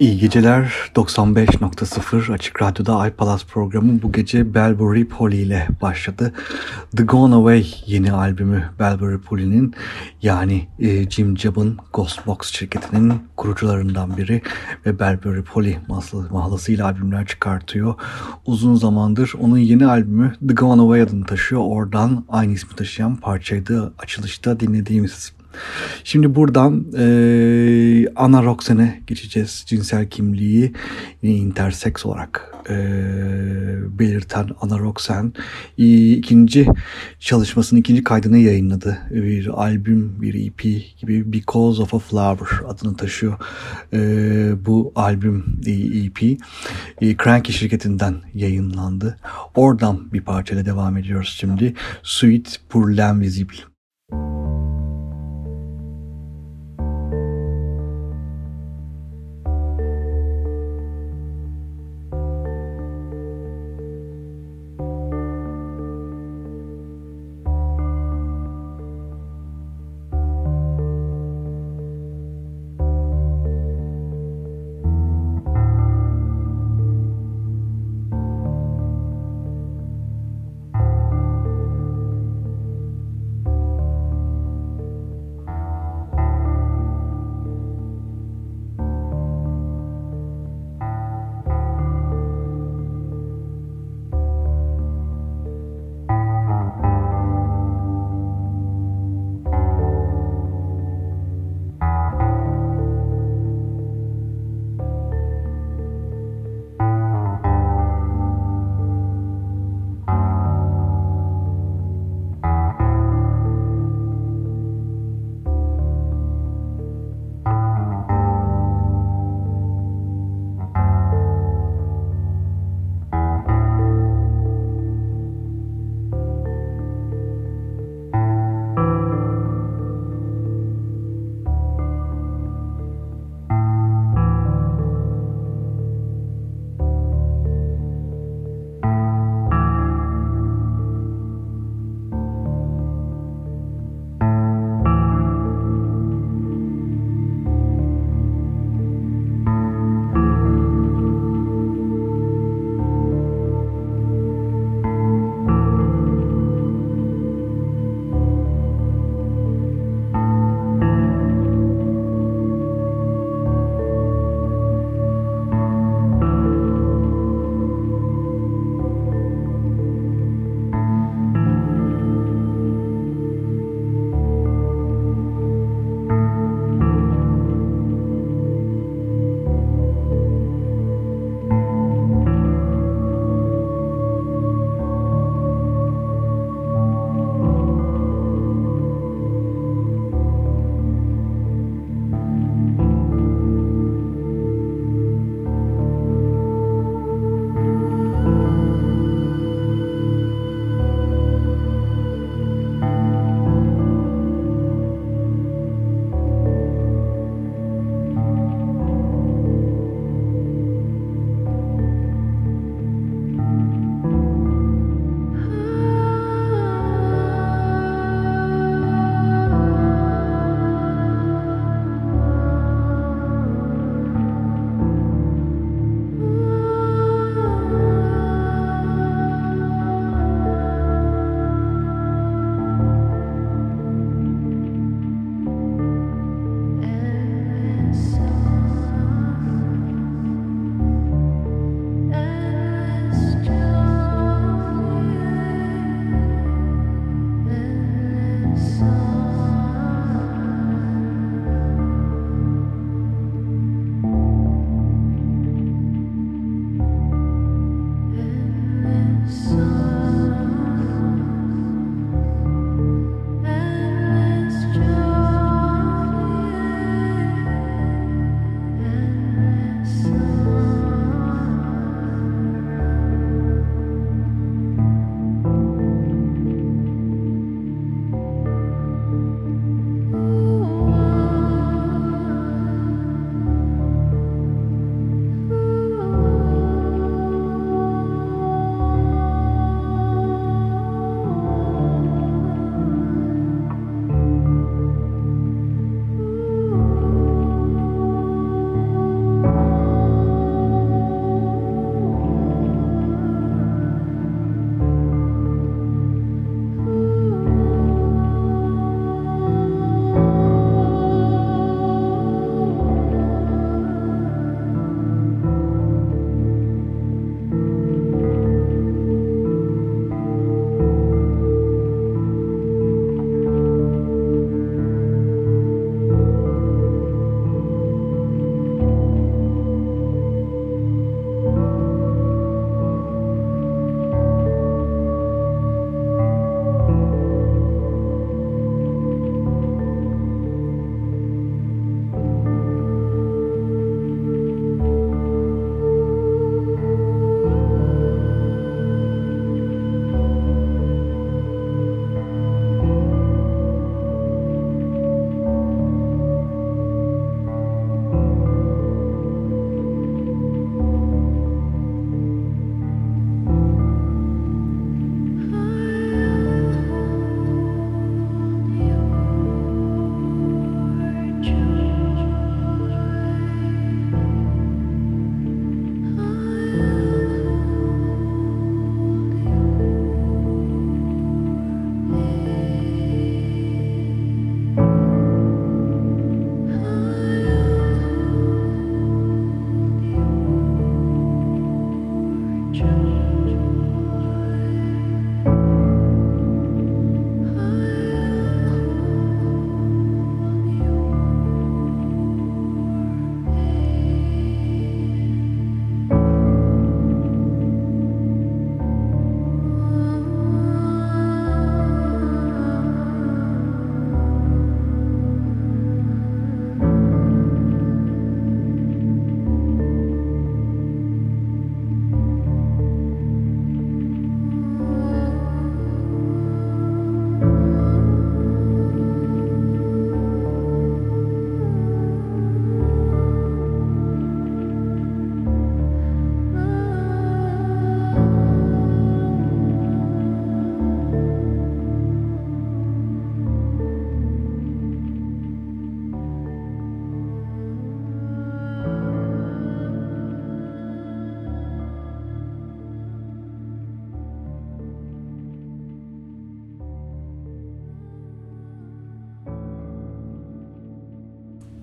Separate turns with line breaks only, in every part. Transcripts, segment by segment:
İyi geceler 95.0 Açık Radyo'da iPalas programı bu gece Belbury Polly ile başladı. The Gone Away yeni albümü Belbury Polly'nin yani e, Jim Job'ın Ghostbox şirketinin kurucularından biri ve Belbury Polly mahlasıyla albümler çıkartıyor. Uzun zamandır onun yeni albümü The Gone Away adını taşıyor. Oradan aynı ismi taşıyan parçaydı açılışta dinlediğimiz Şimdi buradan e, ana Roxanne'e geçeceğiz. Cinsel kimliği intersex olarak e, belirten Ana Roxanne ikinci çalışmasının ikinci kaydını yayınladı. Bir albüm, bir EP gibi Because of a Flower adını taşıyor. E, bu albüm EP e, Cranky şirketinden yayınlandı. Oradan bir parçayla devam ediyoruz şimdi. Suite pour l'invisible.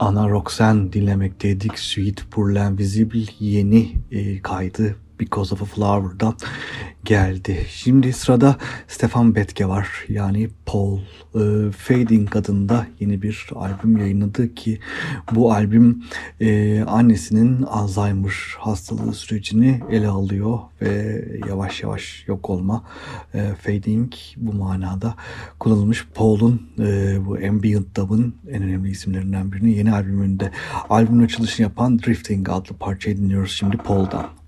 Ana Roxanne dinlemekteydik. Suite pour l'Invisible yeni e, kaydı Because of a Flower'dan geldi. Şimdi sırada Stefan Betke var. Yani Paul e, Fading adında yeni bir albüm yayınladı ki bu albüm e, annesinin Alzheimer hastalığı sürecini ele alıyor ve yavaş yavaş yok olma e, Fading bu manada kullanılmış. Paul'un e, bu ambient dub'ın en önemli isimlerinden birini yeni albümünde albümün açılışını yapan Drifting adlı parçayı dinliyoruz şimdi Paul'dan.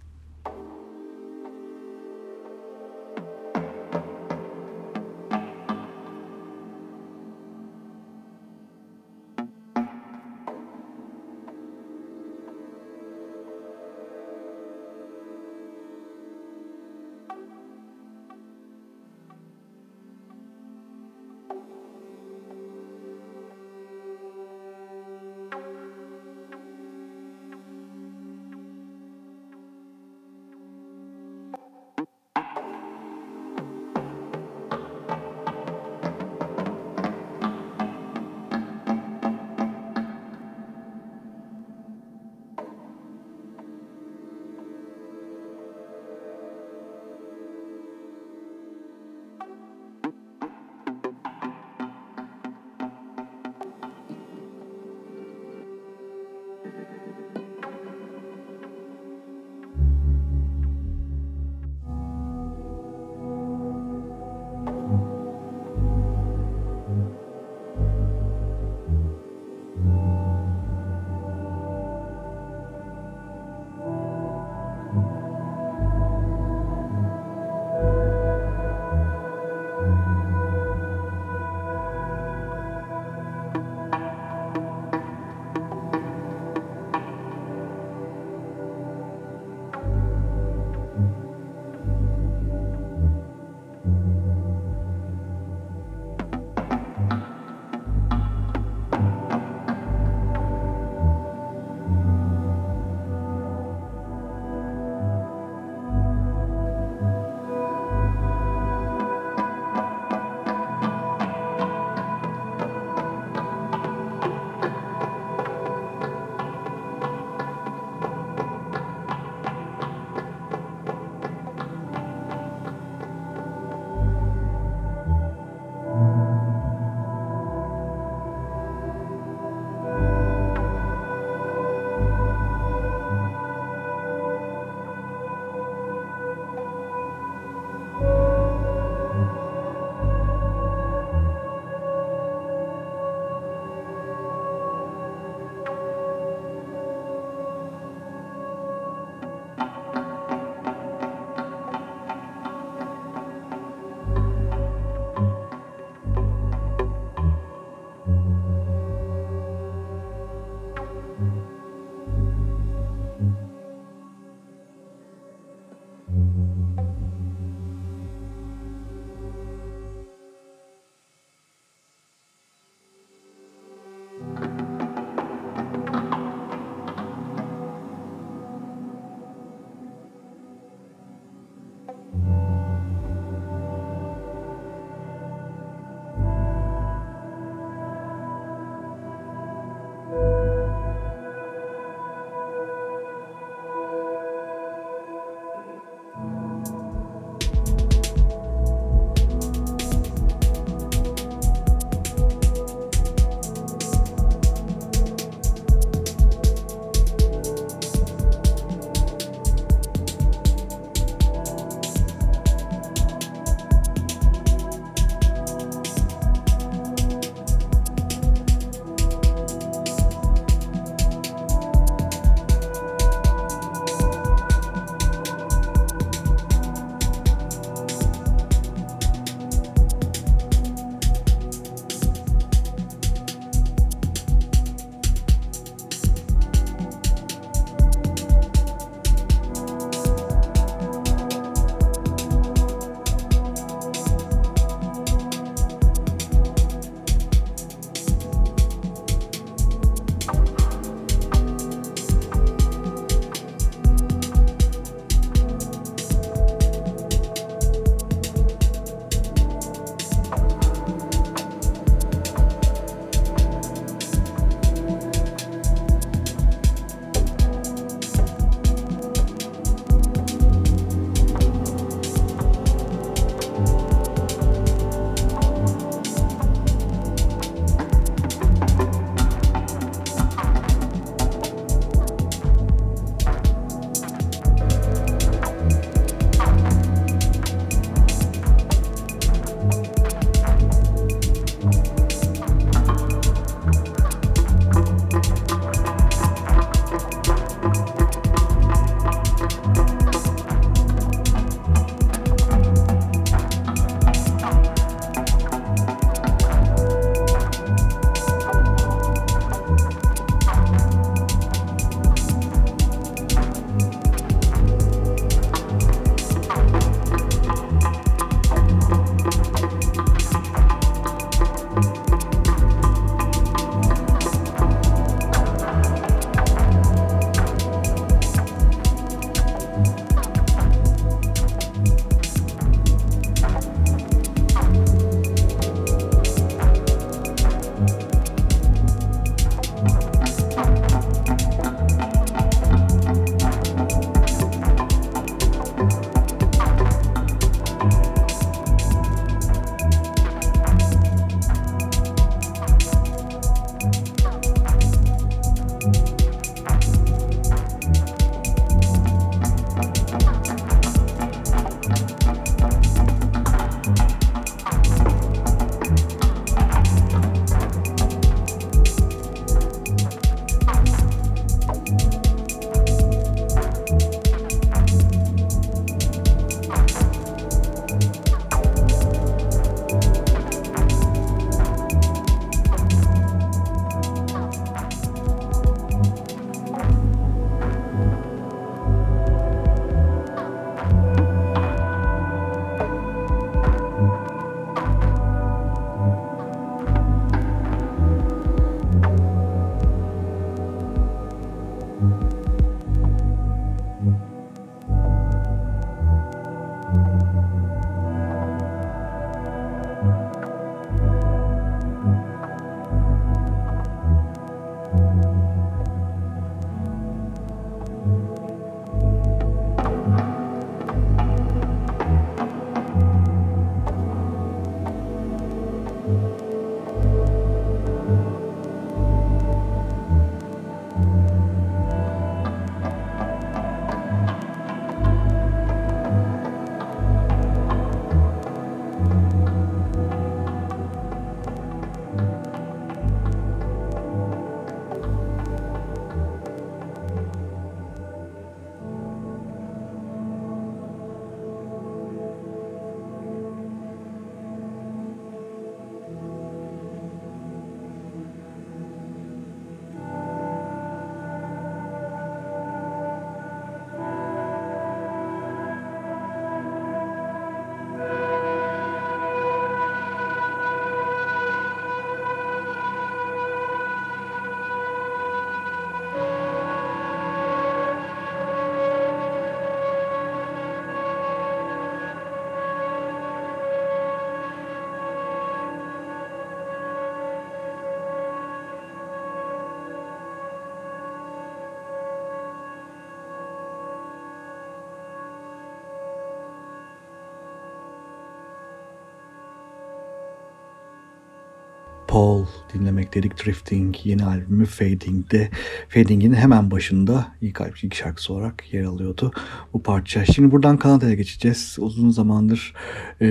Paul dinlemekteydik. Drifting yeni albümü Fading'de. Fading'in hemen başında ilk, ilk şarkısı olarak yer alıyordu bu parça. Şimdi buradan Kanada'ya geçeceğiz. Uzun zamandır e,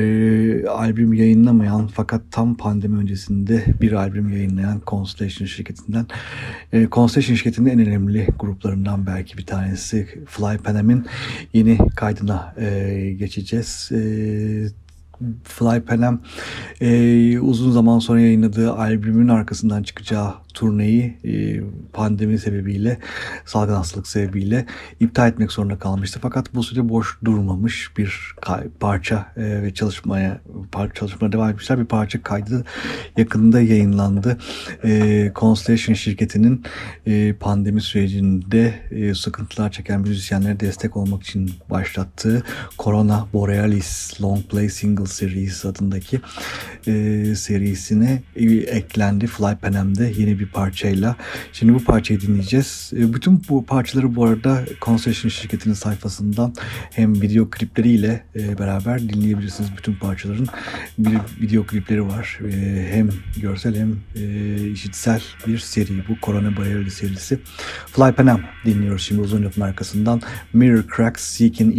albüm yayınlamayan fakat tam pandemi öncesinde bir albüm yayınlayan Constellation şirketinden e, Constellation şirketinin en önemli gruplarından belki bir tanesi Fly Panam'in yeni kaydına e, geçeceğiz. E, Fly Panem e, uzun zaman sonra yayınladığı albümün arkasından çıkacağı turneyi e, pandemi sebebiyle, salgın hastalık sebebiyle iptal etmek zorunda kalmıştı. Fakat bu süre boş durmamış bir parça e, ve çalışmaya parça çalışmaya devam etmişler. Bir parça kaydı yakında yayınlandı. E, Constellation şirketinin pandemi sürecinde sıkıntılar çeken müzisyenlere destek olmak için başlattığı Corona Borealis Long Play Single Series adındaki serisine eklendi. Fly Panem'de yeni bir bir parçayla. Şimdi bu parçayı dinleyeceğiz. E, bütün bu parçaları bu arada Concession şirketinin sayfasından hem video klipleriyle e, beraber dinleyebilirsiniz. Bütün parçaların bir video klipleri var. E, hem görsel hem işitsel bir seri. Bu Corona Bayarlı serisi. Fly Panam dinliyoruz şimdi uzun lafın arkasından. Mirror Cracks Seeking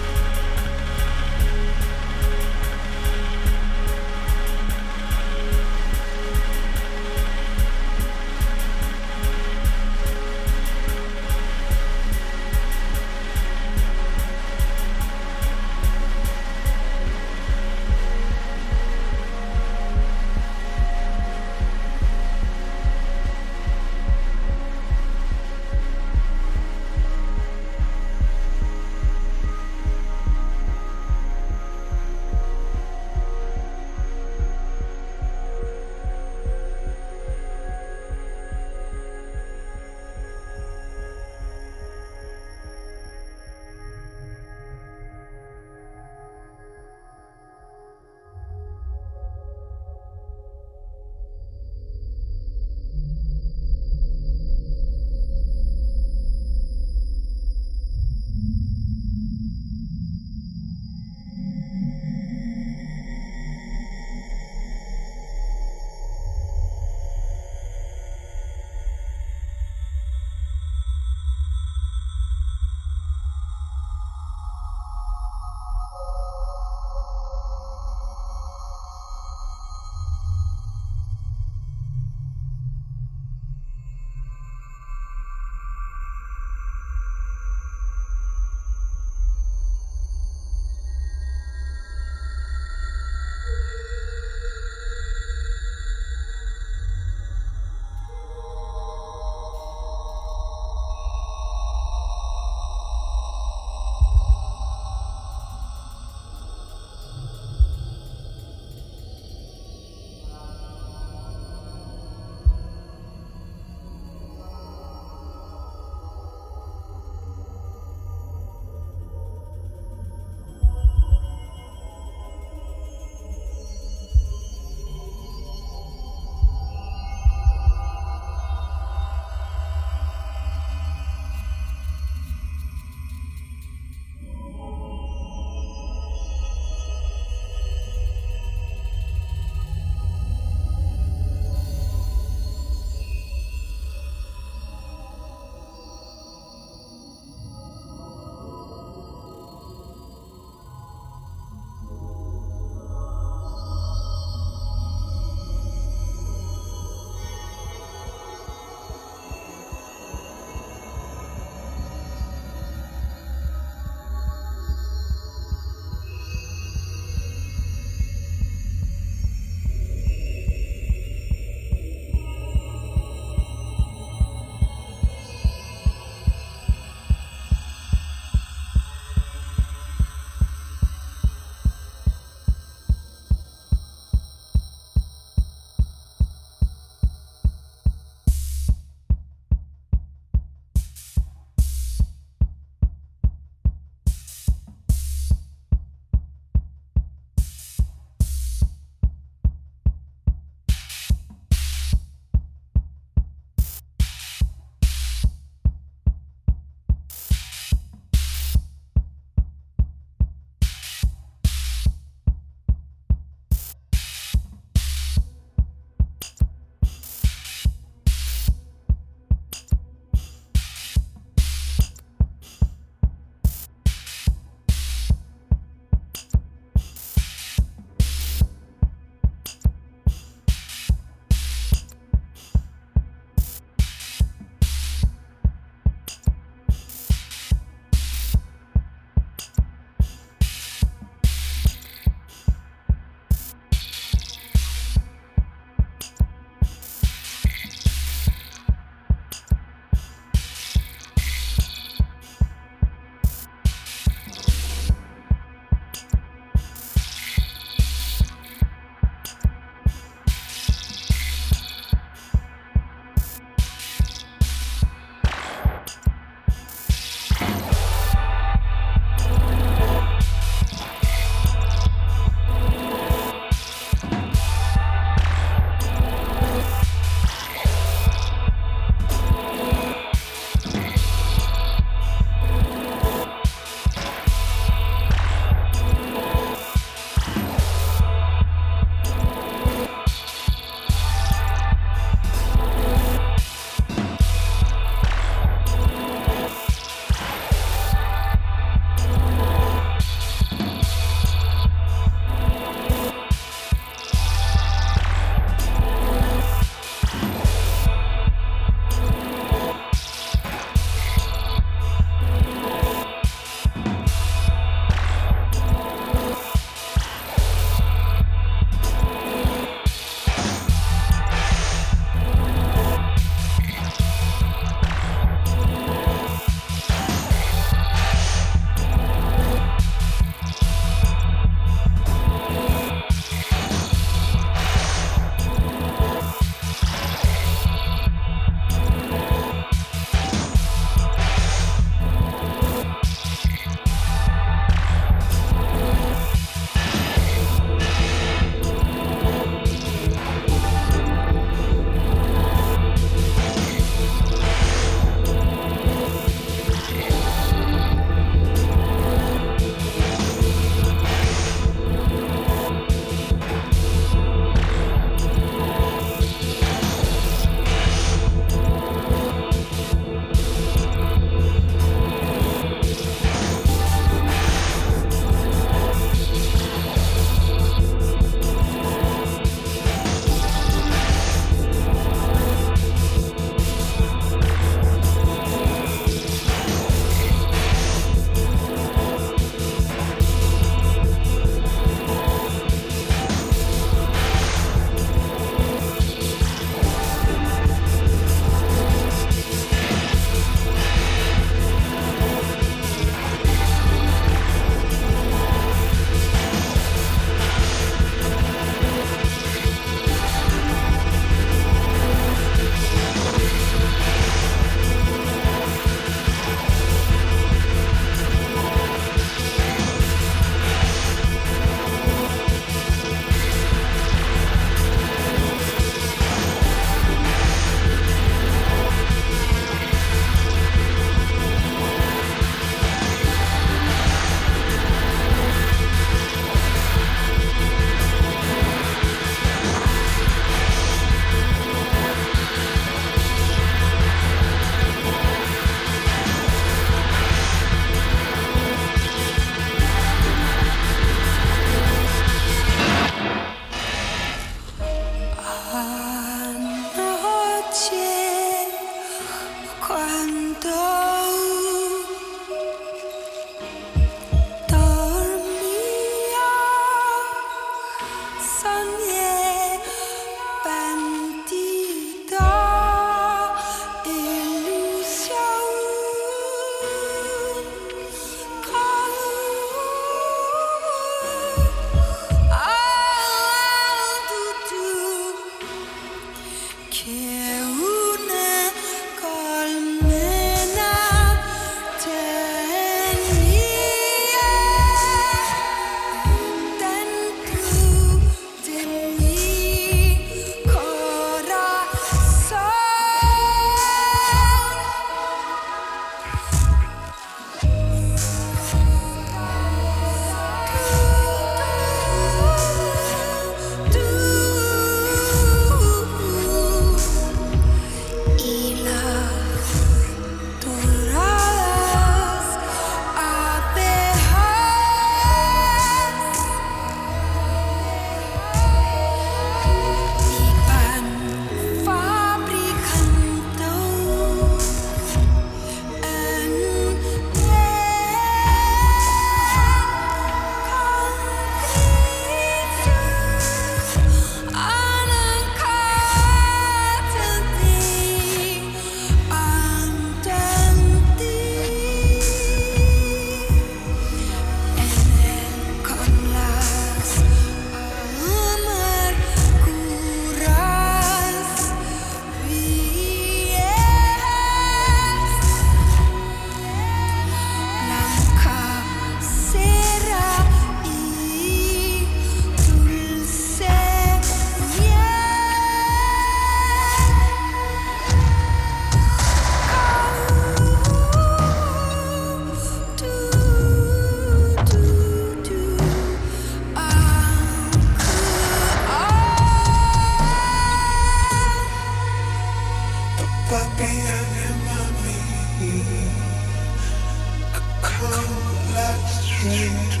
Interiority.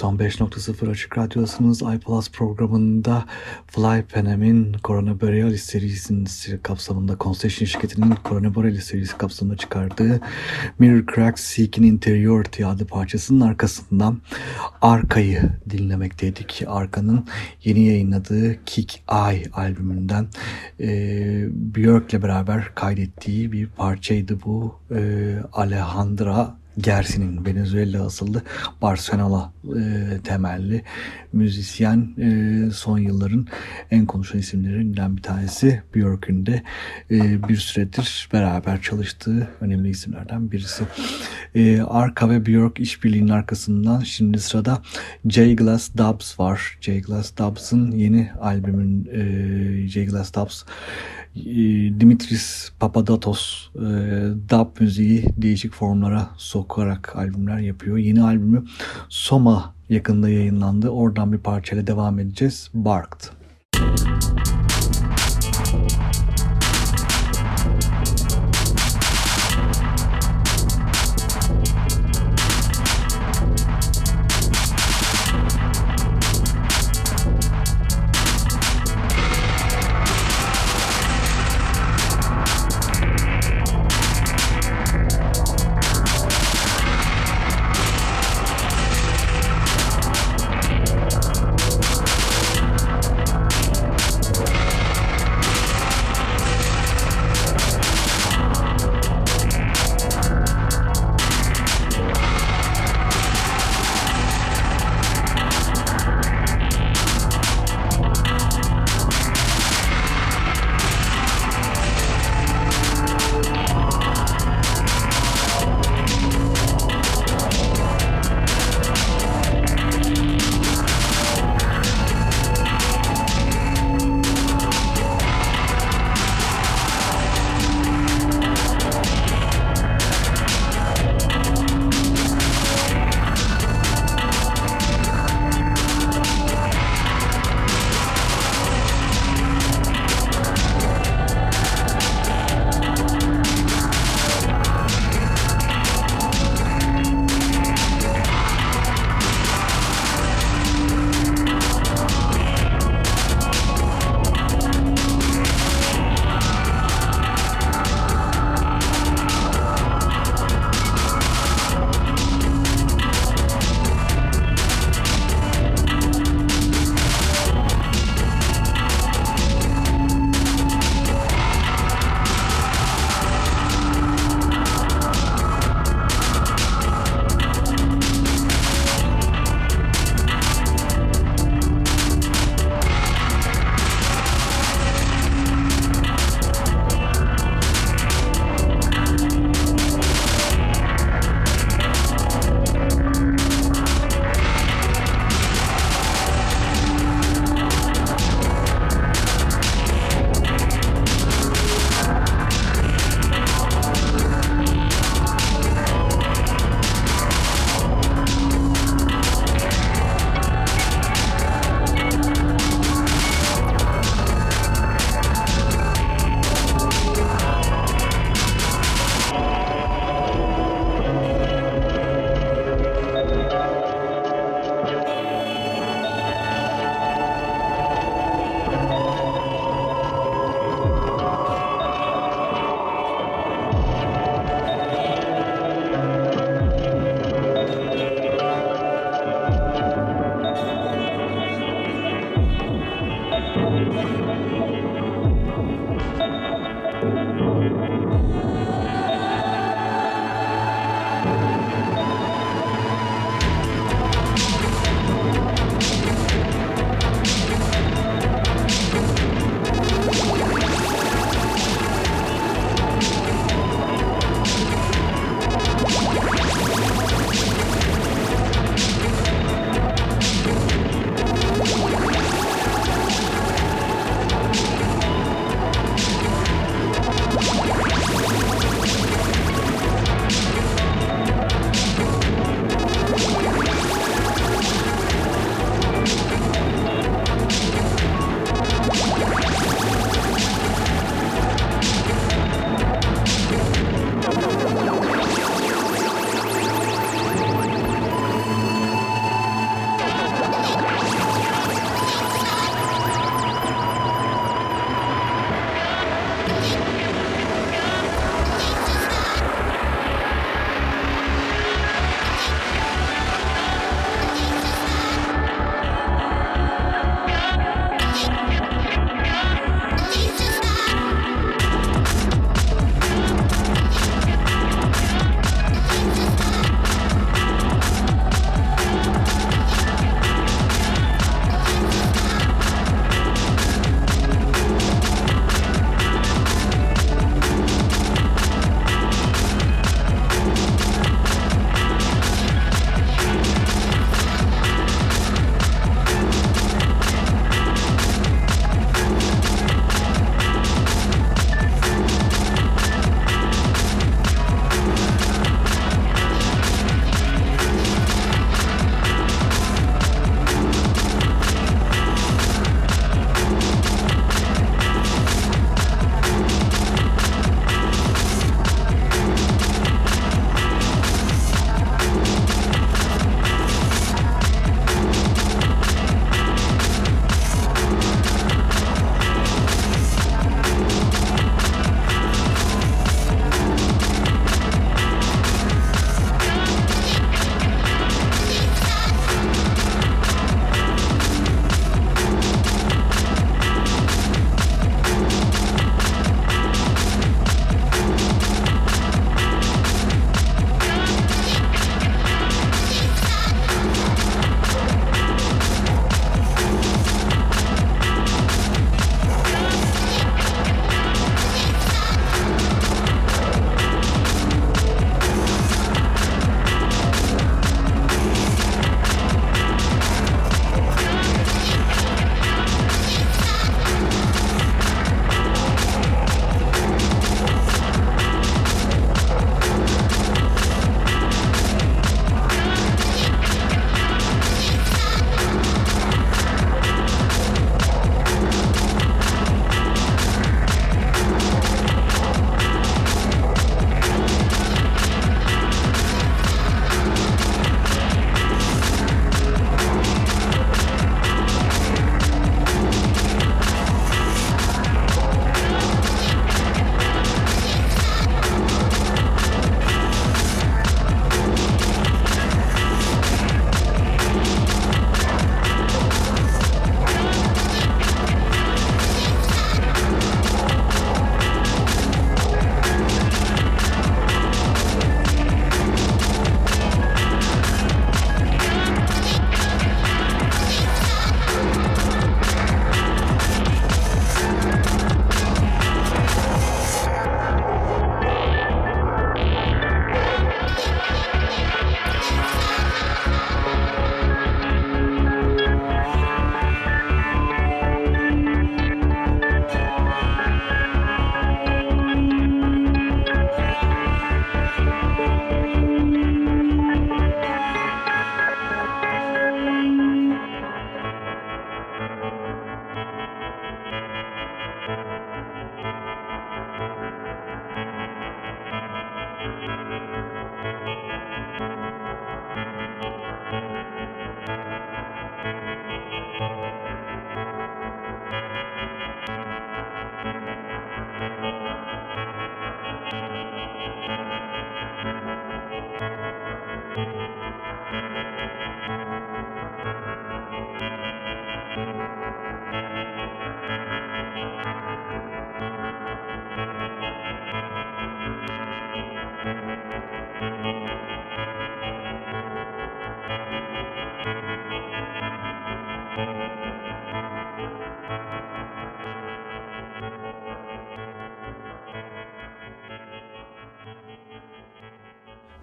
95.0 Açık Radyo'dasınız. iPlus programında Fly Panem'in Corona Borealis serisinin kapsamında Concession şirketinin Corona Borealis serisi kapsamında çıkardığı Mirror Cracks Seeking Interiority adlı parçasının arkasından Arka'yı dinlemekteydik. Arka'nın yeni yayınladığı Kick Eye albümünden e, Björk'le beraber kaydettiği bir parçaydı bu. E, Alejandra Gersin'in Venezuela asıllı Barcelona e, temelli müzisyen e, son yılların en konuşan isimlerinden bir tanesi Björk'ün de e, bir süredir beraber çalıştığı önemli isimlerden birisi. E, Arka ve Björk işbirliğinin arkasından şimdi sırada J. Glass Dubs var. J. Glass Dubs'ın yeni albümün e, J. Glass Dubs ee, Dimitris Papadatos e, dub müziği değişik formlara sokarak albümler yapıyor. Yeni albümü Soma yakında yayınlandı. Oradan bir parçayla devam edeceğiz. Barked.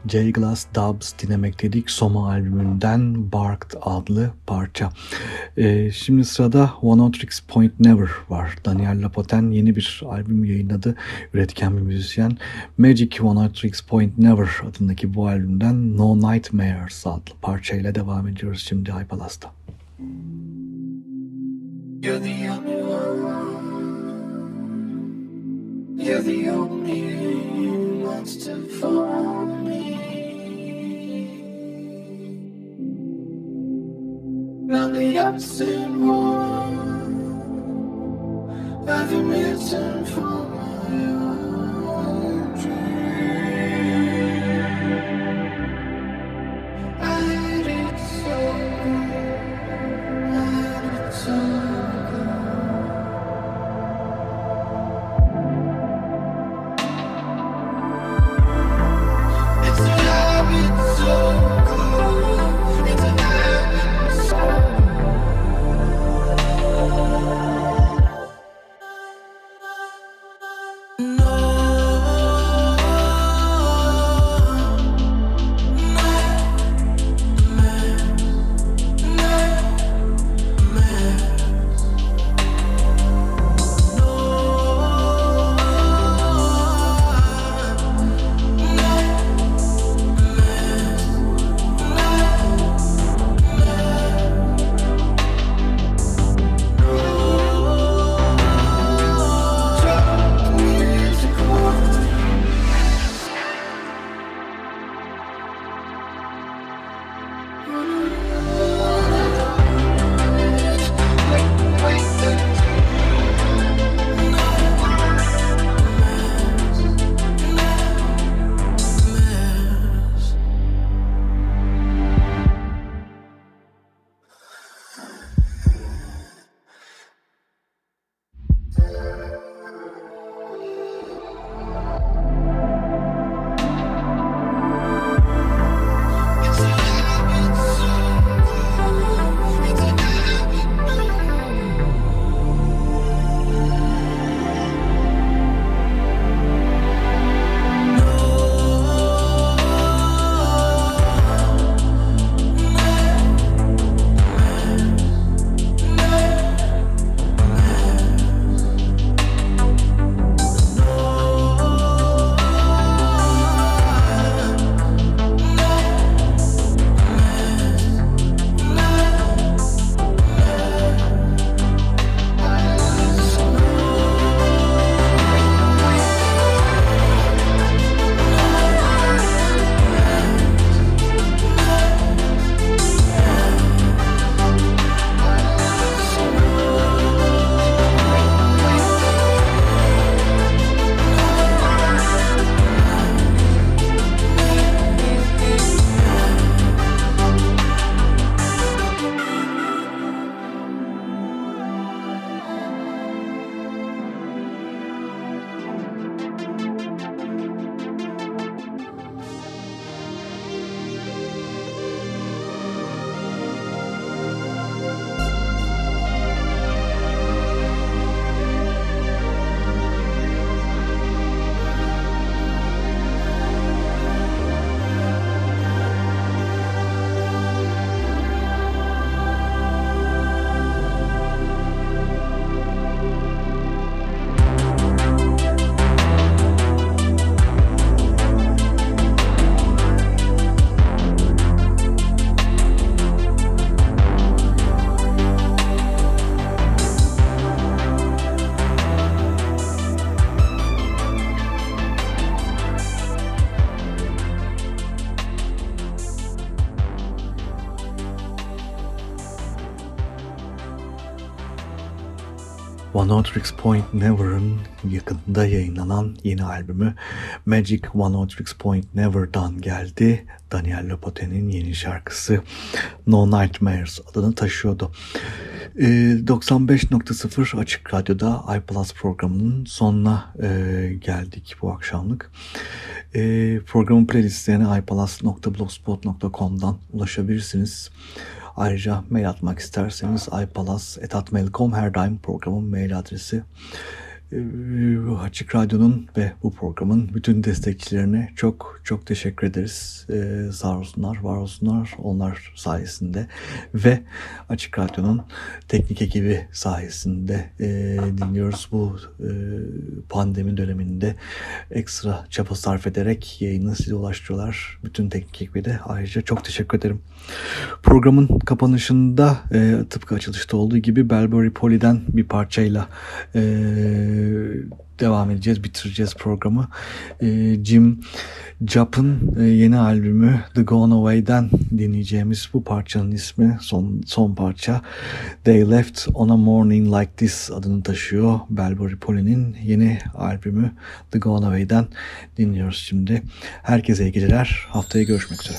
J-Glass Dubs dinlemekteydik. Soma albümünden Barked adlı parça. Ee, şimdi sırada One Tricks Point Never var. Daniel Lapoten yeni bir albüm yayınladı. Üretken bir müzisyen. Magic One Tricks Point Never adındaki bu albümden No Nightmares adlı parçayla devam ediyoruz şimdi Hypalas'ta. You're the only one. You're the only monster for me. Now the absent one, I've been missing from One Otrix Point Never'ın yakında yayınlanan yeni albümü Magic One Otrix Point Never'dan geldi. Daniel Lopote'nin yeni şarkısı No Nightmares adını taşıyordu. 95.0 Açık Radyo'da iPlus programının sonuna e, geldik bu akşamlık. E, programın playlistlerine iPlus.blogspot.com'dan ulaşabilirsiniz. Ayrıca mail atmak isterseniz ipalas.mail.com her daim programın mail adresi. Ee, Açık Radyo'nun ve bu programın bütün destekçilerine çok çok teşekkür ederiz. Ee, sağ olsunlar, var olsunlar onlar sayesinde ve Açık Radyo'nun teknik ekibi sayesinde e, dinliyoruz. Bu e, pandemi döneminde ekstra çaba sarf ederek yayını size ulaştırıyorlar. Bütün teknik ekibi de ayrıca çok teşekkür ederim. Programın kapanışında e, tıpkı açılışta olduğu gibi Belbury Poli'den bir parçayla e, devam edeceğiz, bitireceğiz programı. E, Jim Jap'ın e, yeni albümü The Gone Away'den dinleyeceğimiz bu parçanın ismi son, son parça They Left on a Morning Like This adını taşıyor. Belbury Poli'nin yeni albümü The Gone Away'den dinliyoruz şimdi. Herkese iyi geceler. Haftaya görüşmek üzere.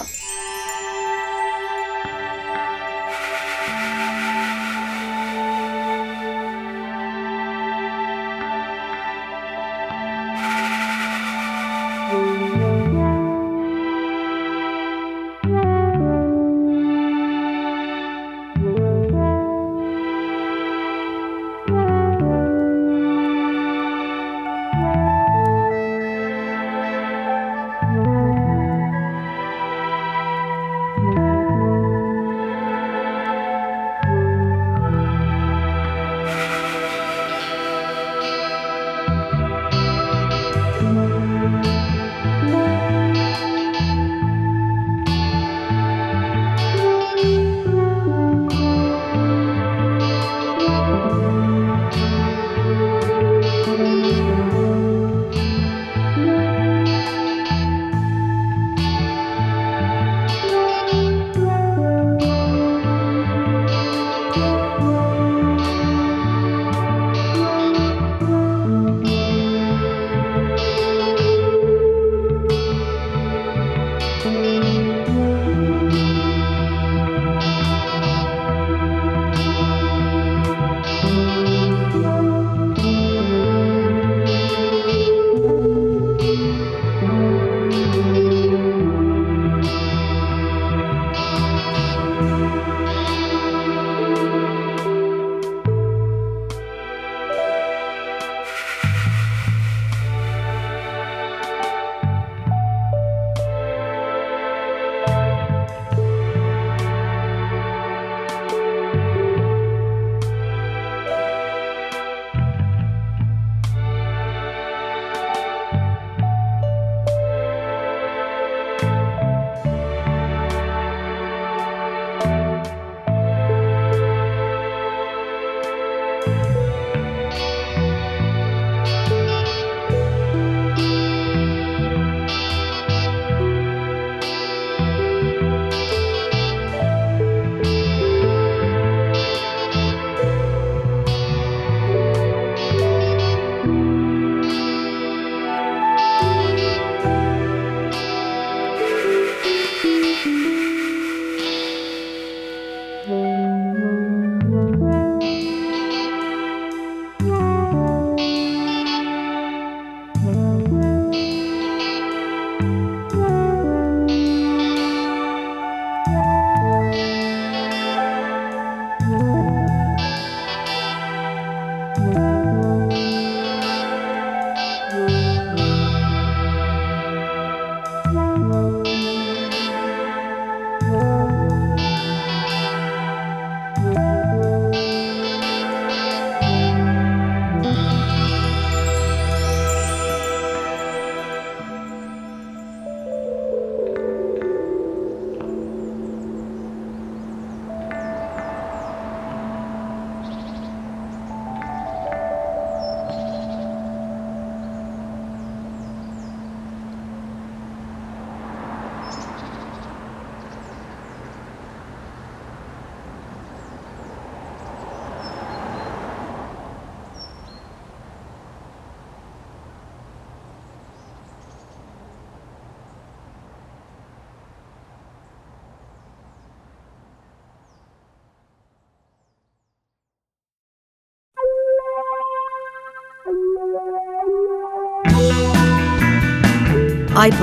Ay.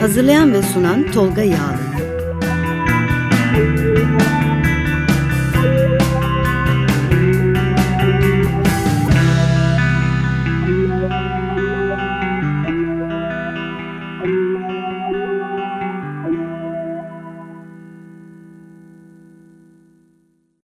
Hazırlayan ve sunan Tolga Yağlı.